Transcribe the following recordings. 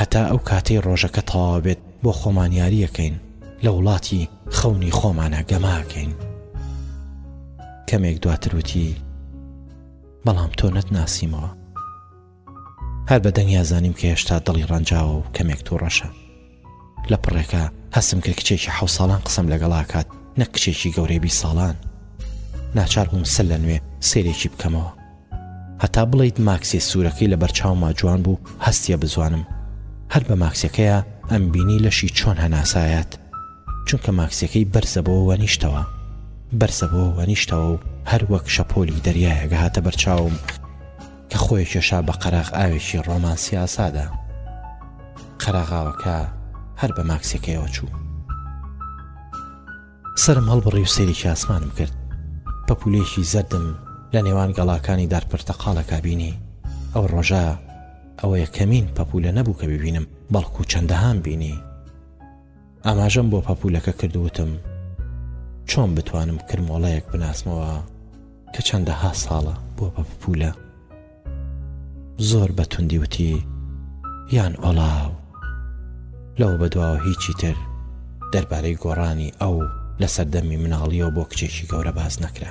هەتا ئەو کاتەی ڕۆژەکە تەواوبێت بۆ خۆمان یاریەکەین لە وڵاتی خەونی خۆمانە گەماکەین کەمێک دواتروتی بەڵام تۆ نەت ناسیمەوە هەر بە دەنگیا زانیم کە هێشتا دڵی ڕەنجاوە و کەمێک توو ڕەشە لە پڕێکا هەستم کرد کچێکی حەو ساڵان قسەم لەگەڵاکات نەک کچێکی گەورەی بی ساڵان ناچار بووم سەر لە نوێ سێرێکی بکەمەوە هەتا بڵیت ماکسێ سوورەکەی لە بەرچاوما جوان بوو هەستیە بزوانم هەر بە ماکسەکەیە ئەم بینی لەشی چۆن هەناسایەت چونکە ماکسەکەی بەرزە بۆ وەنیشتەوە بەرزە بۆ وەنیشتەوە و هەر وەک شەپۆلی دەریایەگە هاتە بەرچاوم کە خۆی کێشا بە قەراغ ئاوێکی ڕۆمانسی ئاسادا. قەراغاوەکە هەر بە ماکسێکەیەوە چوو. سەرم هەڵبڕی و سەیرێکی ئاسمانم کرد. پەپولەیەکی زەردم لە نێوان گەڵاکانی دار پرتەقاڵەکە بینی. ئەو ڕۆژە ئەوە یەکەمین پەپولە نەبوو کە ببینم، بەڵکو چەندەهام بینی. ئاماژەم بۆ پەپوولەکە کرد و وتم، چۆن بتوانم کرمۆڵەیەک بناسمەوە کە چەندەها ساڵە بووە بە پپوولە؟ زۆر بە توندی وتی، یان ئۆڵاو. لەوە بەدواوە هیچی تر دەربارەی گۆڕانی ئەو لە سەردەمی مناڵییەوە بۆ کچێکی گەورە باس نەکرا.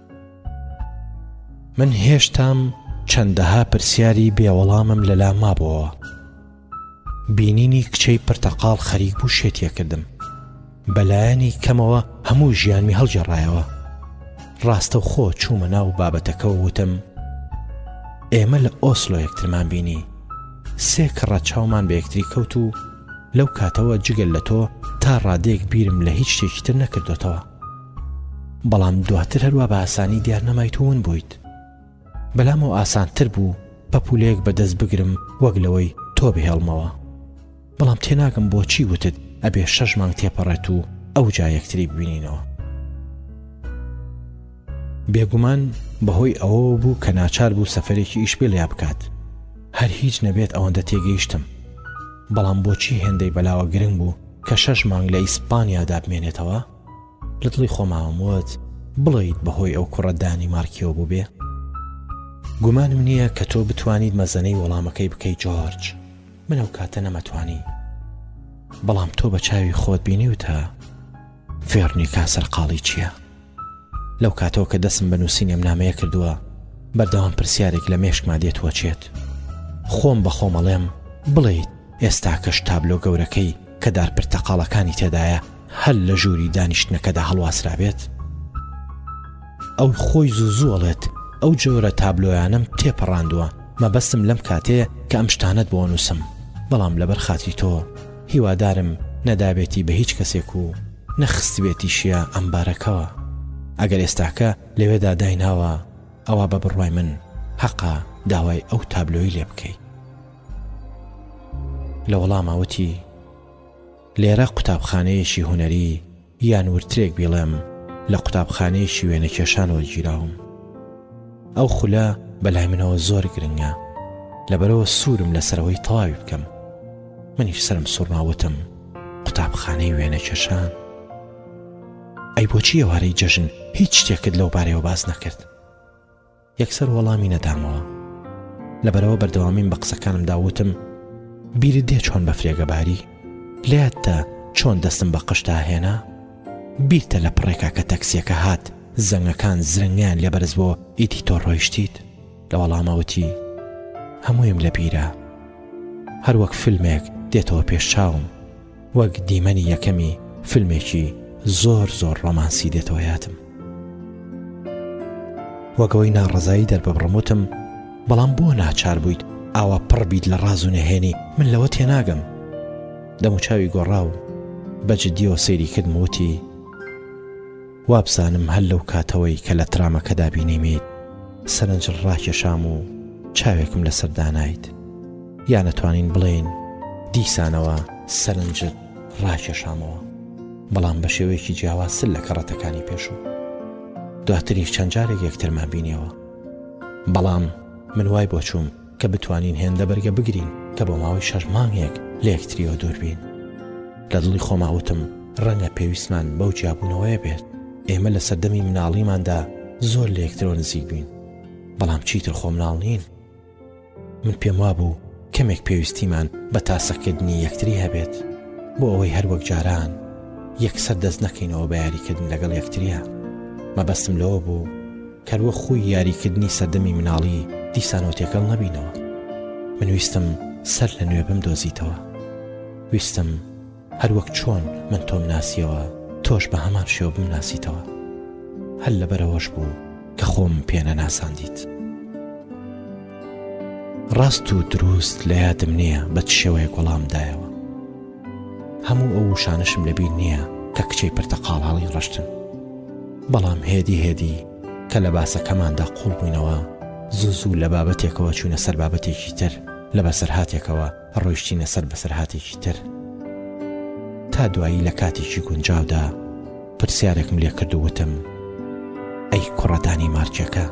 من هێشتام چەندەها پرسیاری بێوەڵامم لەلا مابەوە بینینی کچەی پرتەقاڵ خەریک بوو شێتیەکردم بەلایەنی کەمەوە هەموو ژیانمی هەڵگەڕایەوە ڕاستە و خۆ چوومە ناو بابەتەکە و وتم ئێمە لە ئۆسلۆ یەکترمان بینی سێ کڕە چاومان بە یەکتری کەوت و لەو کاتەوە جگەل لە تۆ تا ڕادێک بیرم لە هیچ شتێکی تر نەکردوتەوە بەڵام دواتر هەروا بە ئاسانی دیار نەمایت و ون بوویت. بەلامەوە ئاسانتر بوو پەپوولەیەک بە دەست بگرم وەک لەوەی تۆ بهێڵمەوە. بەڵام تێناگەم بۆچی وتت ئەبێ شەش مانگ تێپەڕێت و ئەوجا یەکتری ببینینەوە؟ بێگومان بەهۆی ئەوەوە بوو کە ناچار بوو سەفەرێکی ئیش بێلیا بکات. هەر هیچ نەبێت ئەوەندە تێگەیشتم. بەڵام بۆچی هێندەی بەلاوە گرنگ بوو کە شەش مانگ لە ئیسپانیادا بمێنێتەوە، لە دڵی خۆماوم وت، بڵێیت بەهۆی ئەو کوڕە دانیمارکییەوە بووبێ؟ گومانم نییە کە تۆ بتوانیت مەزەنەی وەڵامەکەی بکەی جۆرج، من ئەو کاتە نەمەتوانی. بەڵام تۆ بە چاوی خۆت بینیوتە فێرنیکا سەرقاڵی چییە. لەو کاتەوە کە دەسم بە نووسین ئەم نامەیە کردووە بەردەوام پرسیارێک لە مێشکما دێت وەچێت خۆم بە خۆمەڵێم بڵیت ئێستاکەش تابلۆ گەورەکەی کە دار پرتەقاڵەکانی تێدایە هەل لە ژووری دانیشتنەکەدا هەڵواسرابێت ئەو خۆی زوو زووڵێت ئەو جۆرە تابلۆیانم تێپەڕاندووە مەبەستم لەم کاتەیە کە ئەم شتانت بۆ نووسم بەڵام لەبەر خاتری تۆ هیوادارم نەدابێتی بە هیچ کەسێک و نەخستبێتیشیە ئەمبارەکەوە ئەگەر ئێستاکە لەوێدا دایناوە ئەوا بە بڕوای من هەقە داوای ئەو تابلۆی لێ بکەی لە وەڵاما وتی لێرە قوتابخانەیەکی هونەری یان وردترێک بیڵێم لە قوتابخانەیەکی وێنەکێشان وەرگیراوم. ئەو خولە بە لای منەوە زۆر گرنگە، لەبەرەوە سوورم لەسەر ئەوەی تەواوی بکەم. منیش سەرم سوڕما وتم، قوتابخانەی وێنەکێشان؟ ئەی بۆچی ئێوارەی جەژن هیچ شتێکت لەو بارەیەوە باس نەکرد؟ یەکسەر وەڵامی نەدامەوە لەبەرەوە بەردەوامیم بە قسەکانمدا وتم بیرت دێ چۆن بە فرێگەباری لاتدا چۆن دەستم بە قشتا هێنا بیرتە لە پڕێکا کە تەکسیەکە هات زەنگەکان زرنگیان لێبەرز بۆ ئیدی تۆ ڕۆیشتیت لە وەڵامەوتی هەموویم لە بیرە هەروەک فیلمێک دێتەوە پێش چاوم وەک دیمەنی یەکەمی فیلمێکی زۆر زۆر ڕۆمانسی دێتەوە یادم وەگەوەی ناڕزایی دەرببڕموتم بەڵام بۆ ناچار بوویت ئاوا پڕ بیت لە ڕاز و نەهێنی من لەوە تێناگەم دەموچاوی گۆڕا و بەجددیەوە سەیری کردم وتی وابزانم هەر لەو کاتەوەی کە لە ترامەکەدا بینیمیت سەرنجل ڕاکێشام و چاوێکم لەسەر دانایت یان ئەتوانین بڵێین دیسانەوە سەرنجت ڕاکێشامەوە بەڵام بە شێوەیەکی جیاوازتر لە کەڕەتەکانی پێشوو دواتریش چەند جارێک یەکترمان بینیەوە بەڵام من وای بۆ چووم کە بتوانین هێندە بەرگە بگرین کە بۆ ماوەی شەش مانگێک لە یەکتریەوە دوور بین. لە دڵی خۆما وتم ڕەنگە پێویستمان بەو جیابوونەوەیە بێت. ئێمە لە سەردەمی مناڵیماندا زۆر لە یەکترەوە نزیک بووین، بەڵام چیتر خۆ مناڵ نین. من پێم وابوو کەمێک پێویستیمان بە تاسەکردنی یەکتری هەبێت بۆ ئەوەی هەر وەک جاران یەکسەر دەست نەکەینەوە بە یاریکردن لەگەڵ یەکتریە. مەبەستم لەوە بوو، کەروە خوی یاری کردنی سەردەمی مناڵی دیسانەوە تێکەڵ نەبینەوە من ویستم سەر لە نوێ بم دۆزیتەوە ویستم هەروەک چۆن من تۆم ناسیەوە تۆش بە هەمان شێو بم ناسیتەوە هەل لە بەرەوەش بوو کە خۆم پێنە ناساندیت ڕاست و دروست لە یادم نییە بە شێوەیە گۆڵامدایەوە هەموو ئەو وشانەشم لەبیر نییە کە کچەی پرتەقاڵ هەڵی ڕشتن. بەڵام هێدی هێدی کە لە باسەکەماندا قووڵ بووینەوە، زوو زوو لە بابەتێکەوە چووینە سەر بابەتێکی تر، لە بەسەرهاتێکەوە ڕۆیشتینە سەر بەسەرهاتێکی تر. تا دوایی لە کاتێکی گونجاودا، پرسیارێکم لێ کرد و وتم، ئەی کوڕە دانیمارکیەکە؟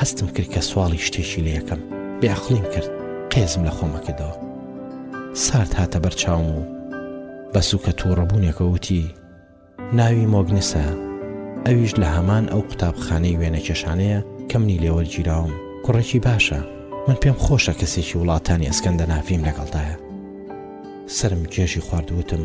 هەستم کرد کە سواڵی شتێکی لێ یەکەم، بێ ئەقڵیم کرد، قێزم لە خۆمە کردەوە. سارد هاتە بەر چاوم و بە سووکە تووڕەبوونێکەوە وتی، ناوی مۆگنسە، ئەویش لە هەمان ئەو قوتابخانەی وێنەکێشانەیە کە منی لێ وەرگیراوم، کوڕێکی باشە، من پێم خۆشە کەسێکی وڵاتانی ئەسکەندەنافیم لەگەڵدایە. سەرم گێژی خوارد و وتم،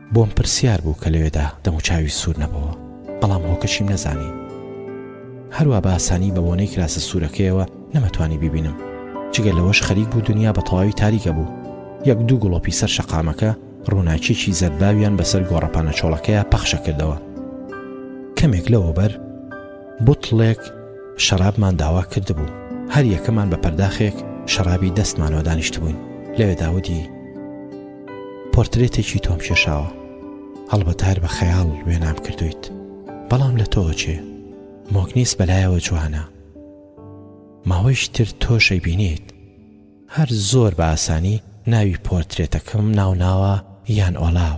بۆم پرسیار بوو کە لەوێدا دەموچاوی سوور نەبۆوە، بەڵام هۆکەشیم نەزانی. هەروا بە ئاسانی بە بۆنەی کراسە سوورەکەیەوە نەمەتوانی بیبینم. جگە لەوەش خەریک بوو دونیا بە تەواوی تاریک ئەبوو. یەک دوو گڵۆپی سەر شەقامەکە ڕووناکییەکی زەردباویان بەسەر گۆڕەپانە چۆڵەکەیا پەخش ئەکردەوە. کەمێک لەوەوبەر بوتڵێک شەرابمان داوا کردبوو. هەر یەکەمان بە پەرداخێک شەرابی دەستمانەوە دانیشتبووین. لەوێدا وتی. پۆرترێتێکی تۆم کێشاوە هەڵبەتە هەر بە خەیاڵ وێنام کردویت بەڵام لە تۆوە چێ مۆکنیس بەلایەوە جوانە ماوەیش تر تۆشەی بینیت هەر زۆر بە ئاسانی ناوی پۆرترێتەکەم ناوناوە یان ئۆلاو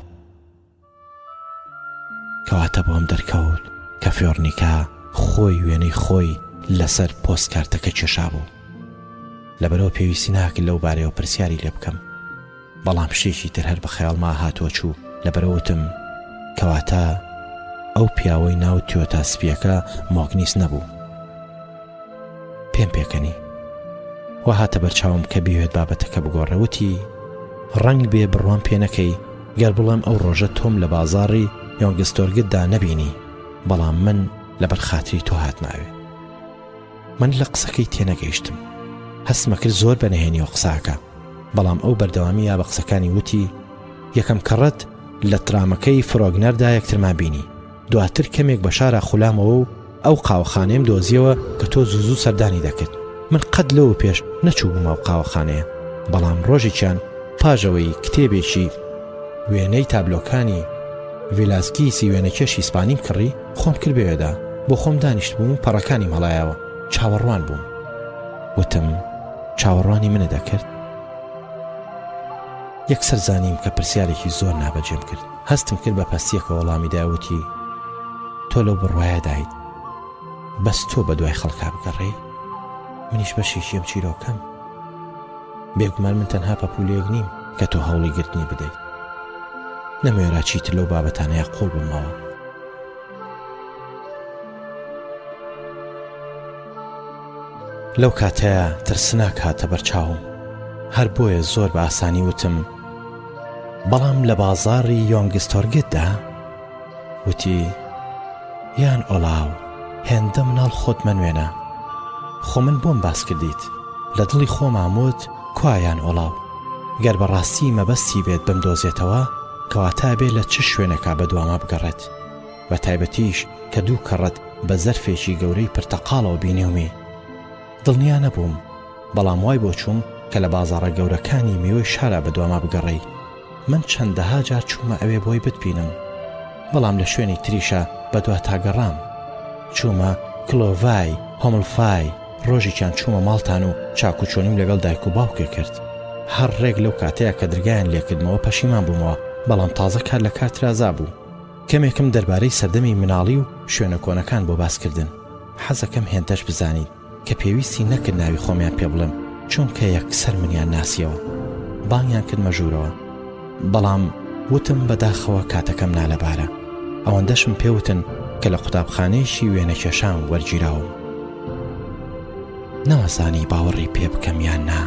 کەواتە بۆم دەرکەوت کە فیۆرنیکا خۆی وێنەی خۆی لەسەر پۆستکارتەکە کێشابوو. لەبەرئەوە پێویستی ناکرد لەو بارەیەوە پرسیاری لێ بکەم. بەڵام شتێکی تر هەر بە خەیاڵما هاتوەچوو، لەبەرئەوە وتم، کەواتە ئەو پیاوەی ناو تۆیۆتا سپییەکە مۆگنیس نەبوو؟ پێم پێکەنی. وا هاتە بەرچاوم کە بیەوێت بابەتەکە بگۆڕێ، وتی، ڕەنگبێ بڕوام پێ نەکەی، گەر بڵێم ئەو ڕۆژە تۆم لە بازاڕی یۆنگستۆرگتدا نەبینی بەڵام من لەبەر خاتری تۆ هاتماوێ من لە قسەکەی تێنەگەیشتم هەستمەکرد زۆر بە نهێنی و قساکە بەڵام ئەو بەردەوامی یا بە قسەکانی وتی یەکەم کەڕەت لە ترامەکەی فرۆگنەردا یەکترمان بینی دواتر کەمێک بە شارا خولامەوە و ئەو قاوەخانەیەم دۆزیەوە کە تۆ زوو زوو سەردانی دەکرد من قەت لەوە پێش نەچوو بوومە و قاوەخانەیە بەڵام ڕۆژێکیان پاژەوەی کتێبێکی وێنەی تابلۆکانی ڤیلاسکیسی وێنەکێش هیسپانیم کڕی خۆم کرد بەوێدا بۆ خۆم دانیشت بووم و پەڕەکانیم هەڵایەوە چاوەڕوان بووم وتم چاوەڕوانی منە دەکرد یەکسەر زانیم کە پرسیارێکی زۆر نابەجێم کرد هەستم کرد بە پەستییەکە وەڵامی دا وتی، تۆ لەو بڕوایەدایت بەس تۆ بە دوای خەڵکا بگەڕێی؟ منیش بەشێکی ئەم چیرۆکەم. بێگومان من تەنها پەپولەیەک نیم کە تۆ هەوڵی گرتنی بدەیت. نەمەوێرا چیتر لەو بابەتانەیە قوڵ بمەوە. لەو کاتەیە ترسناک هاتە بەرچاوم هەر بۆیە زۆر بە ئاسانی وتم، بەڵام لە بازاڕی یۆنگستۆرگتدا وتی یان ئۆڵاو هێندە مناڵ خۆت مەنوێنە خۆ من بۆم باس کردیت لە دڵی خۆماموت کوایان ئۆڵاو گەر بەڕاستی مەبەستی بێت بم دۆزێتەوە کەواتە بێ لە چ شوێنەکە بە دوامە بگەڕێت بە تایبەتیش کە دوو کەڕەت بە زەرفێکی گەورەی پرتەقاڵەوە بینێومی دڵنیا نەبووم، بەڵام وای بۆ چووم کە لە بازاڕە گەورەکانی میوەی شارا بەدواما بگەڕێی. من چەندەها جار چوومە ئەوێ بۆی بتبینم، بەڵام لە شوێنی تریشا بەدواتا گەڕام. چوومە کلۆڤای، هۆملفای، ڕۆژێکیان چوومە ماڵتان و چاکوچۆنیم لەگەڵ دایک و باوکێ کرد. هەر ڕێک لەو کاتەیە کە درگایان لێکردمەوە پەشیمان بوومەوە، بەڵام تازە کار لە کار ترازا بوو. کەمێکم دەربارەی سەردەمی مناڵی و شوێنە کۆنەکان بۆ باس کردن، حەزەکەم هێندەش بزانیت کە پێویستی نەکرد ناوی خۆمیان پێ بڵێم چونکە یەکسەر منیان ناسیەوە بانگیان کردمە ژوورەوە بەڵام وتم بەداخەوە کاتەکەم نالەبارە ئەوەندەشم پێوتن کە لە قوتابخانەیەکی وێنەکێشان وەرگیراوم نەوەزانی باوەڕی پێ بکەم یان نا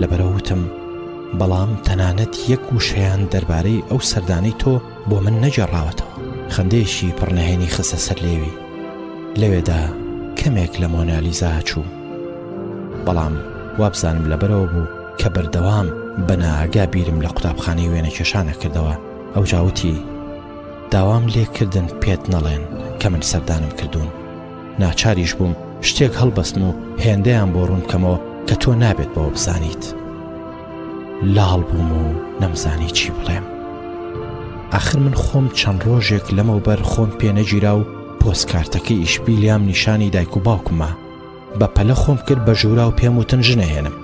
لەبەرە وتم بەڵام تەنانەت یەک وشەیان دەربارەی ئەو سەردانەی تۆ بۆ من نەگێڕاوەتەوە. خەندەیەکی پڕ نهێنی خستە سەر لێوی. لەوێدا کەمێک لە مۆنالیزا چوو. بەڵام وابزانم لەبەرەوە بوو کە بەردەوام بە ناگا بیرم لە قوتابخانەی وێنەکێشانە کردەوە ئەو جاوتی داوام لێکردن پێت نەڵێن کە من سەردانم کردوون ناچاریش بووم شتێک هەڵبەستن و هێندەیان بۆ ڕوونکەمەوە کە تۆ نابێت بەوە بزانیت لاڵ بووم و نەمزانی چی بڵێم ئاخر من خۆم چەند ڕۆژێک لەمەوبەر خۆم پێنەگیرا و پۆستکارتەکە ئیشبیلیام نیشانی دایک و باوکمە بە پەلە خۆم کرد بە ژوورا و پێم وتن ژنەهێنم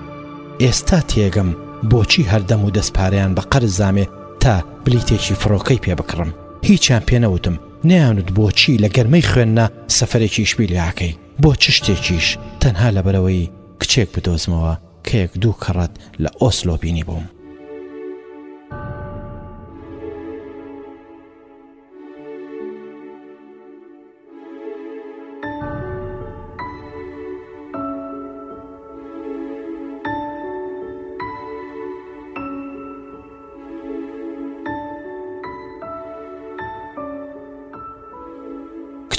ئێستا تێگەم بۆچی هەردەم و دەستپاریان بە قەرز زامێ تا بلیتێکی فڕۆکەی پێ بکڕم هیچیان پێنەوتم نیانوت بۆچی لە گەرمەی خوێندنا سەفرێکی ئیشبیلیاکەی بۆ چ شتێکیش تەنها لەبەرەوەی کچێک بدۆزمەوە کەیەک دوو کەڕەت لە ئۆسلۆ بینیبووم.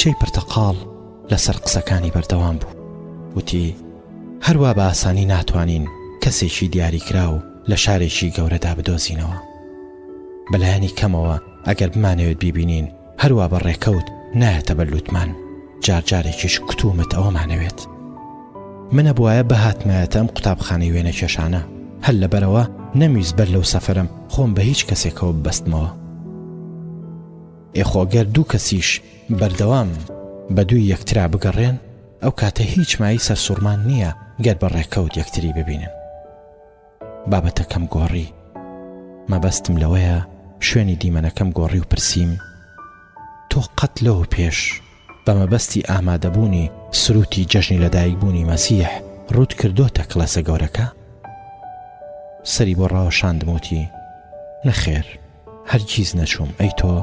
کچەی پرتەقاڵ لەسەر قسەکانی بەردەوام بوو. وتی، هەروا بە ئاسانی ناتوانین کەسێکی دیاریکراو لە شارێکی گەورەدا بدۆزینەوە. بە لایەنی کەمەوە ئەگەر بمانەوێت بیبینین هەروا بە ڕێکەوت نایەتە بەر لووتمان، جارجارێکیش کوتوومت ئەوەمانەوێت. من ئەبوایە بهاتمایەتە ئەم قوتابخانەی وێنەکێشانە، هەر لەبەرئەوە نەمویست بەر لەو سەفەرەم خۆم بە هیچ کەسێکەوە ببەستمەوە. ئێ خۆ گەر دوو کەسیش بەردەوام بەدووی یەکترا بگەڕێن، ئەو کاتە هیچ مایەی سەرسوڕمان نییە گەر بە ڕێکەوت یەکتری ببینن. بابەتەکەم گۆڕی. مەبەستم لەوەیە شوێنی دیمەنەکەم گۆڕی و پرسیم، تۆ قەت لەوە پێش بە مەبەستی ئامادەبوونی سرووتی جەژنی لەدایکبوونی مەسیح ڕووت کردۆتە کڵێسە گەورەکە؟ سەری بۆ ڕاوەشاندم وتی، نەخێر. هەرگیز نەچووم ئەی تۆ؟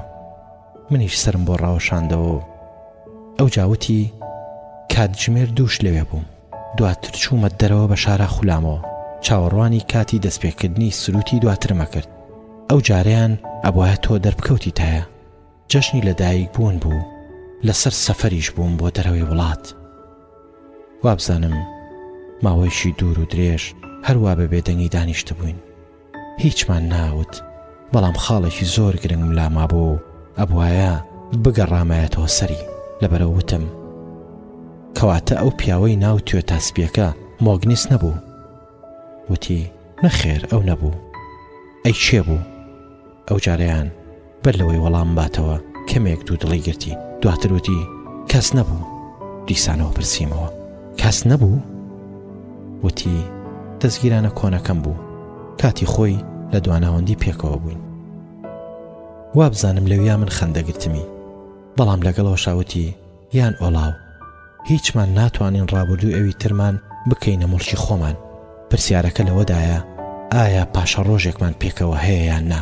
منیش سەرم بۆ ڕاوەشاندەوە و ئەوجا وتی، کاتژمێر دووش لەوێ بووم. دواتر چوومە دەرەوە بە شارا خولامەوە. چاوەڕوانی کاتی دەستپێکردنی سرووتی دواترم ئەکرد. ئەو جارەیان ئەبوایە تۆ دەربکەوتیتایە. جەژنی لەدایکبوون بوو، لەسەر سەفەریش بووم بۆ دەرەوەی وڵات. وابزانم ماوەیەکی دوور و درێژ هەروا بە بێدەنگی دانیشتبووین. هیچمان ناوت، بەڵام خاڵێکی زۆر گرنگم لا مابوو و ئەبوایە بگەڕامایەتەوە سەری، لەبەرئەو وتم، کەواتە ئەو پیاوەی ناو توێتا سپیەکە مۆگنیس نەبوو؟ وتی، نەخێر ئەو نەبوو. ئەی کێ بوو؟ ئەوجارەیان. بەر لەوەی وەڵامم باتەوە کەمێک دوو دڵی گرتی دواتر وتی کەس نەبوو دیسانەوە پرسیمەوە کەس نەبوو وتی دەستگیرانە کۆنەکەم بوو کاتی خۆی لە دواناوەندی پێکەوە بووین وابزانم لەویا من خەندەگرتمی بەڵام لەگەڵەوە شاوتی یان ئۆڵاو هیچمان ناتوانین ڕابردووی ئەوی ترمان بکەینە مڵکی خۆمان پرسیارەکە لەوەدایە ئایا پاشە ڕۆژێکمان پێکەوە هەیە یان نا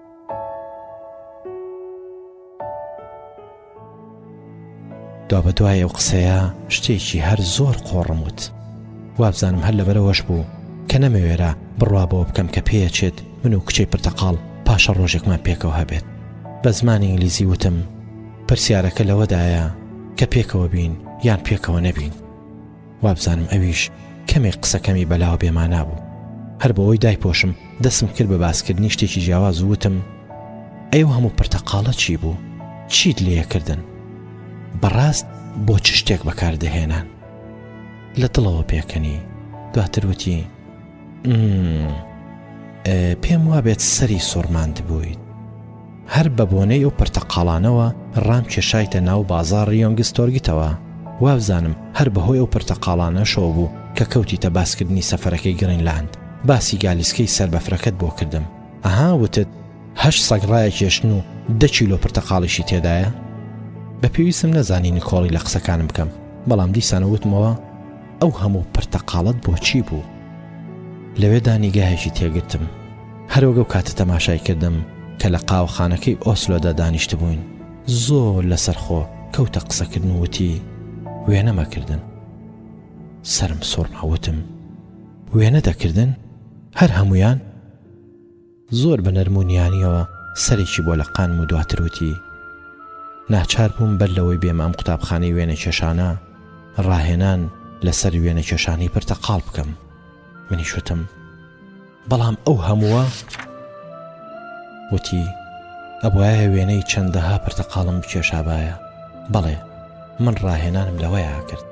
دوابەدوای ئەو قسەیە شتێکی هەر زۆر قۆڕم وت وابزانم هەر لەبەرەوەش بوو کە نەمەوێرا بڕوا بەوە بکەم کە پێچێت من و کچەی پرتەقاڵ پاشە ڕۆژێکمان پێکەوە هەبێت بە زمانی ئینگلیزی وتم پرسیارەکە لەوەدایە کە پێکەوە بین یان پێکەوە نەبین وابزانم ئەویش کەمێک قسەکەمی بەلاوە بێمانا بوو، هەر بەوەی دایپۆشم دەستم کرد بە باسکردنی شتێکی جیاواز و وتم، ئەی ئەو هەموو پرتەقاڵە چی بوو؟ چیت لێکردن؟ بەڕاست بۆ چ شتێک بەکاردەهێنان؟ لە دڵەوە پێکەنی، دواتر وتی، پێم وابێت سەری سوڕماند بوویت هەر بە بۆنەی ئەو پرتەقاڵانەوە ڕام کێشایتە ناو بازار ڕیۆنگستۆرگتەوە وابزانم هەر بەهۆی ئەو پرتەقاڵانەشەوە بوو کە کەوتیتە باسکردنی سەفەرەکەی گرنگلاند باسی گالیسکەی سەر بەفرەکەت بۆ کردم ئەها وتت هەش سەگڕایە کێشن و دە کیلۆ پرتەقاڵیشی تێدایە بە پێویستم نەزانی نکۆڵی لە قسەکانم بکەم بەڵام دیسانە وتمەوە ئەو هەموو پرتەقاڵەت بۆ چی بوو؟ لەوێدا نیگایەکی تێگرتم. هەر وەک ئەو کاتە تەماشای کردم کە لە قاوەخانەکەی ئۆسلۆدا دانیشتبووین. زۆر لەسەرخۆ کەوتە قسەکردن و وتی، وێنە مەکردن. سەرم سوڕما وتم، وێنە دەکردن؟ هەر هەموویان؟ زۆر بە نەرم و نیانییەوە سەرێکی بۆ لەقاندم و دواتر وتی، ناچار بووم بەر لەوەی بێمە ئەم قوتابخانەی وێنەکێشانە، ڕاهێنان لەسەر وێنەکێشانی پرتەقاڵ بکەم. منیش وتم، بەڵام ئەو هەمووە؟ وتی، ئەبوایە وێنەی چەندەها پرتەقاڵم بکێشابایە. بەڵێ، من ڕاهێنانم لەوەیا کرد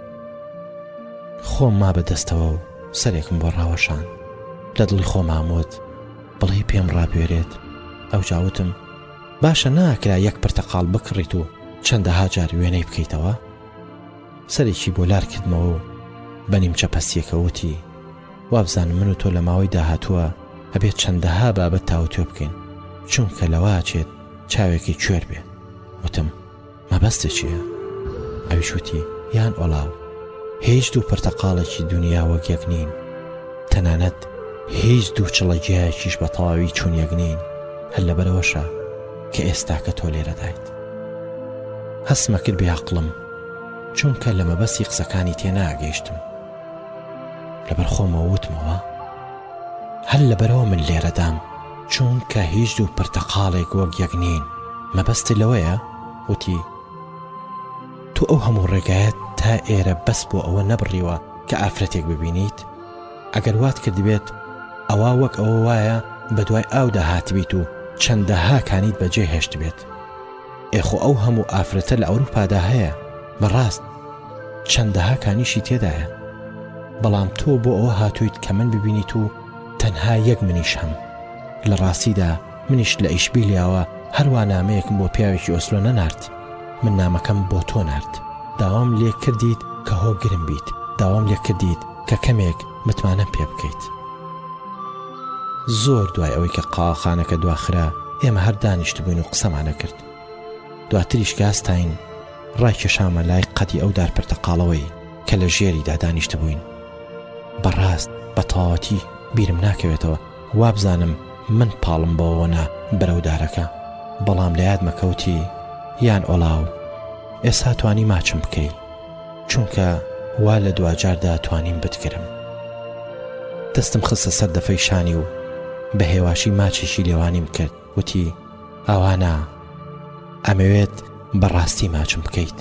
خۆم ما بەدەستەوە و سەرێکم بۆ ڕاوەشان لە دڵی خۆماموت بڵێ پێم ڕابێرێت ئەو جاوتم باشە ناکرا یەک پرتەقاڵ بکڕیت و چەندەها جار وێنەی بکەیتەوە سەرێکی بۆ لار کردمەوە و بە نیمچە پەسیەکەوتی وابزان من و تۆ لە ماوەی داهاتووە ئەبێت چەندەها بابەت تاوتوێ بکەین چونکە لەواچێت چاوێکی کوێر بێ وتم مەبەستت چییە؟ ئەویش وتی، یان ئۆلاو، هیچ دوو پرتەقاڵێکی دونیا وەک یەک نین، تەنانەت هیچ دوو چڵە گیایەکیش بە تەواوی چون یەک نین، هەر لەبەرئەوەشە کە ئێستاکە تۆ لێرەدایت. هەستمە کرد بێعەقڵم، چونکە لە مەبەستی قسەکانی تێناگەیشتم. لەبەر خۆمەوە وتمەوە، هەر لەبەرئەوە من لێرەدام، چونکە هیچ دوو پرتەقاڵێک وەک یەک نین، مەبەستت لەوەیە؟ وتی، تۆ ئەو هەموو ڕێگایەت تا ئێرە بەس بۆ ئەوە نەبڕیوە کە ئافرەتێک ببینیت؟ ئەگەر وات کردبێت ئەوا وەک ئەوە وایە بەدوای ئاودا هاتبیت و چەندەها کانیت بەجێ هێشتبێت. ئێ خۆ ئەو هەموو ئافرەتە لە ئەوروپادا هەیە، بەڕاست چەندەها کانیشی تێدایە، بەڵام تۆ بۆ ئەوە هاتوویت کە من ببینیت و تەنها یەک منیش هەم لە ڕاستیدا منیش لە ئیشبیلیاوە هەروە نامەیەکم بۆ پیاوێکی ئۆسلۆ نەنارد من نامەکەم بۆ تۆ نرد داوام لێک کردیت کە هۆ گرم بیت داوام لێک کردیت کە کەمێک متمانەم پێ بکەیت زۆر دوای ئەوەی کە قاڵخانەکە دواخرا ئێمە هەر دانیشتبووین و قسەمانە کرد دواتریش کاستین ڕایکێشامە لای قەدی ئەو دار پرتەقاڵەوەی کە لە ژێریدا دانیشتبووین. بەڕاست بە تەواوەتی بیرم ناکەوێتەوە وابزانم من پاڵم بەوەوە نا بەرەو دارەکە، بەڵام لە یادمە کەوتی یان ئۆلاو ئێستا توانی ماچم بکەی، چونکە وا لە دواجاردا توانیم بتگرم. دەستم خستە سەر دەفەی شانی و بە هێواشی ماچێکی لێوانیم کرد. وتی، ئاوا نا، ئەمەوێت بە ڕاستی ماچم بکەیت،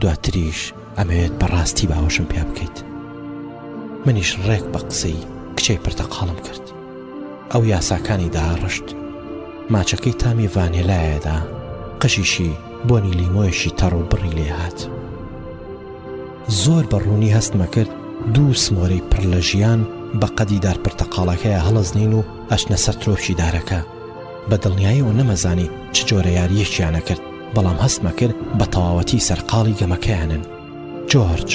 دواتریش ئەمەوێت بە ڕاستی باوەشم پێ بکەیت. منیش ڕێک بە قسەی کچەی پرتەقاڵم کرد. ئەو یاساکانی داڕشت. ماچەکەی تامی ڤانێلایەدا، قژیشی بۆنی لیمۆیشی تەڕ و بڕی لێ هات. زۆر بە ڕوونی هەستمە کرد دوو سمۆرەی پڕ لە ژیان بە قەدی دار پرتەقاڵەکەیە هەڵەزنین و ئەچنە سەر ترۆپکی دارەکە. بە دڵنیایەوە نەمەزانی چ جۆرە یارییەکیان ئەکرد، بەڵام هەستمئەکرد بە تەواوەتی سەرقاڵی گەمەکەیانن. جۆرج،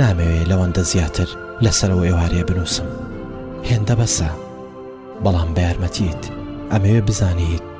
نامەوێ لەوەندە زیاتر لەسەر ئەو ئێوارەیە بنووسم. هێندە بەسە. بەڵام بە یارمەتیت. ئەمەوێ بزانیت.